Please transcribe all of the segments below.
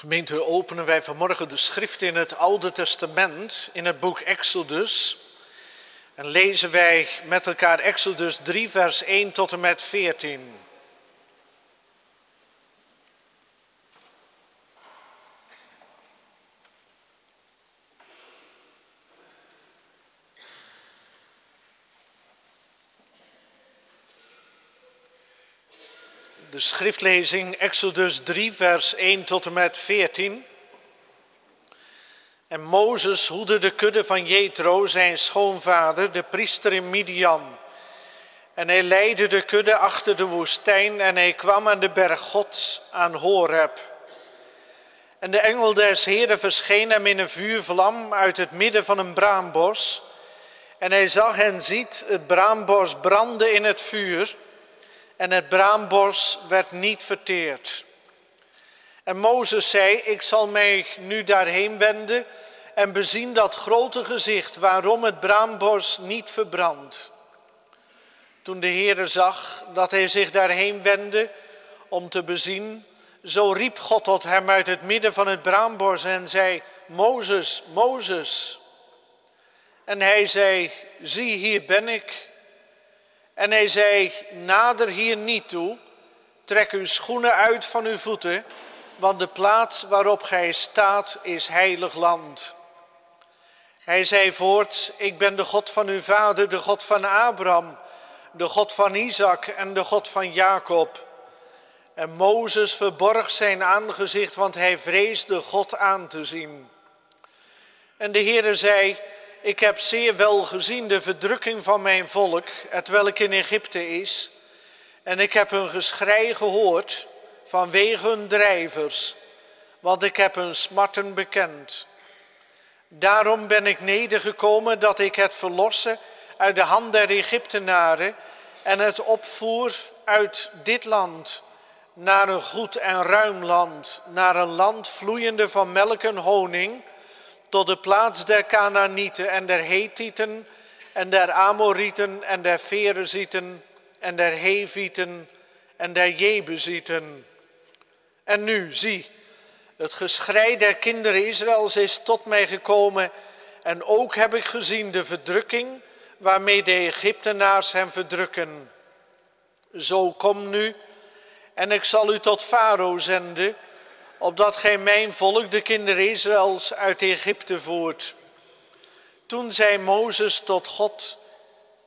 Gemeente, openen wij vanmorgen de schrift in het Oude Testament, in het boek Exodus. En lezen wij met elkaar Exodus 3, vers 1 tot en met 14. De schriftlezing Exodus 3, vers 1 tot en met 14. En Mozes hoede de kudde van Jethro, zijn schoonvader, de priester in Midian. En hij leidde de kudde achter de woestijn en hij kwam aan de berg Gods aan Horeb. En de engel des Heren verscheen hem in een vuurvlam uit het midden van een braambos. En hij zag en ziet het braambos branden in het vuur en het braambos werd niet verteerd. En Mozes zei, ik zal mij nu daarheen wenden en bezien dat grote gezicht waarom het braambos niet verbrandt. Toen de Heere zag dat hij zich daarheen wendde om te bezien, zo riep God tot hem uit het midden van het braambos en zei, Mozes, Mozes. En hij zei, zie hier ben ik. En hij zei, nader hier niet toe, trek uw schoenen uit van uw voeten, want de plaats waarop gij staat is heilig land. Hij zei voort, ik ben de God van uw vader, de God van Abraham, de God van Isaac en de God van Jacob. En Mozes verborg zijn aangezicht, want hij vreesde God aan te zien. En de Heere zei, ik heb zeer wel gezien de verdrukking van mijn volk, het welk in Egypte is. En ik heb hun geschrei gehoord vanwege hun drijvers, want ik heb hun smarten bekend. Daarom ben ik nedergekomen dat ik het verlossen uit de hand der Egyptenaren en het opvoer uit dit land naar een goed en ruim land, naar een land vloeiende van melk en honing tot de plaats der Canaanieten en der Hethieten en der Amorieten en der Ferezieten en der Hevieten en der Jebusieten. En nu, zie, het geschrei der kinderen Israëls is tot mij gekomen en ook heb ik gezien de verdrukking waarmee de Egyptenaars hem verdrukken. Zo kom nu en ik zal u tot Farao zenden opdat gij mijn volk, de kinderen Israëls, uit Egypte voert. Toen zei Mozes tot God,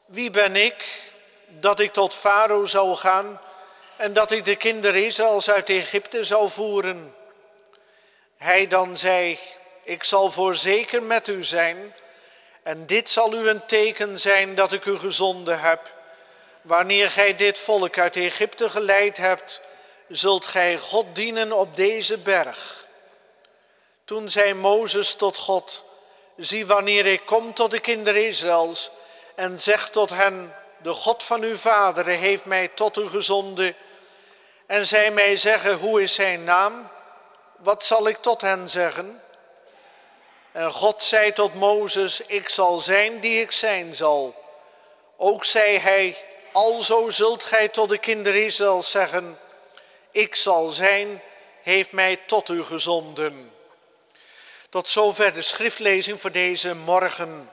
wie ben ik dat ik tot Farao zou gaan en dat ik de kinderen Israëls uit Egypte zou voeren? Hij dan zei, ik zal voorzeker met u zijn en dit zal u een teken zijn dat ik u gezonden heb. Wanneer gij dit volk uit Egypte geleid hebt, zult gij God dienen op deze berg. Toen zei Mozes tot God, zie wanneer ik kom tot de kinderen Israëls en zeg tot hen, de God van uw vader heeft mij tot u gezonden. En zij mij zeggen, hoe is zijn naam? Wat zal ik tot hen zeggen? En God zei tot Mozes, ik zal zijn die ik zijn zal. Ook zei hij, alzo zult gij tot de kinderen Israëls zeggen, ik zal zijn, heeft mij tot u gezonden. Tot zover de schriftlezing voor deze morgen.